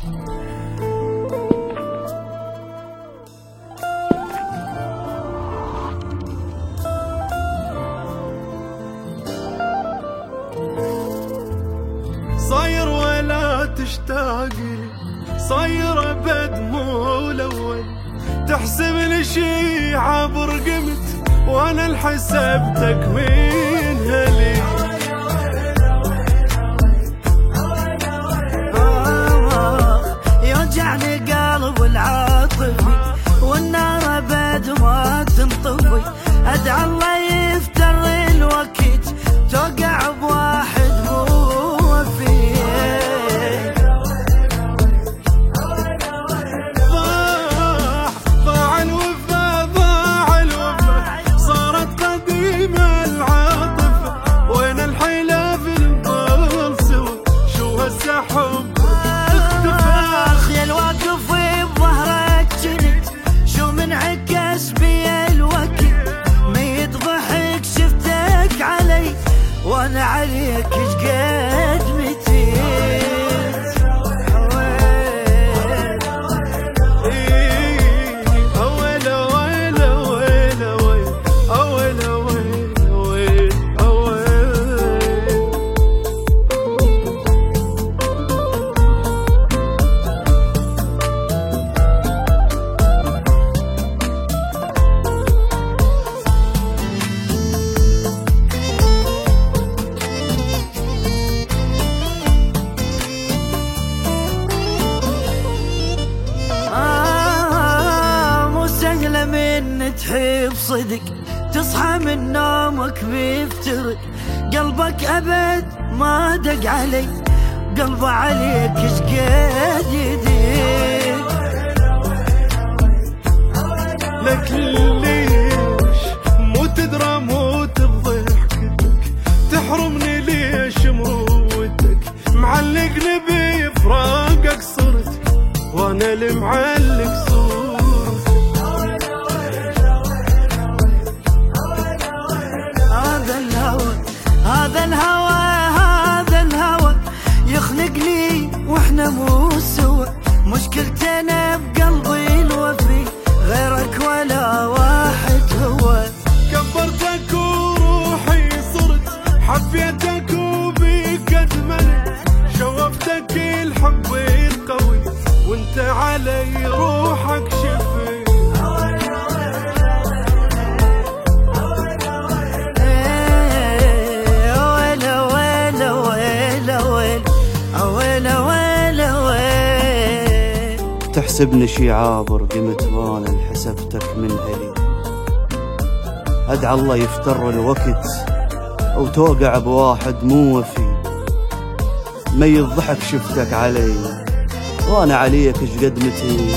صاير ولا تشتاق صاير أبد مو الأول تحسب لي شي عبر قمت وأنا الحسبتك من هلي. عليك إيش من تحب صدق تصحى من نومك بيفترق. قلبك أبد ما دق علي قلبه عليك إيش قد يدق لك ليش مو تدرى موت بضحكتك تحرمني ليش مروتك؟ معلقني بفراقك صرت وأنا اللي معلق شوفتك الحب وانت علي روحك ويلا تحسبني شي عابر قمت وأنا حسبتك من هلي أدعى الله يفتر الوقت. أو توقع بواحد مو وفي. مي الضحك شفتك علي وأنا عليك إيش قد متي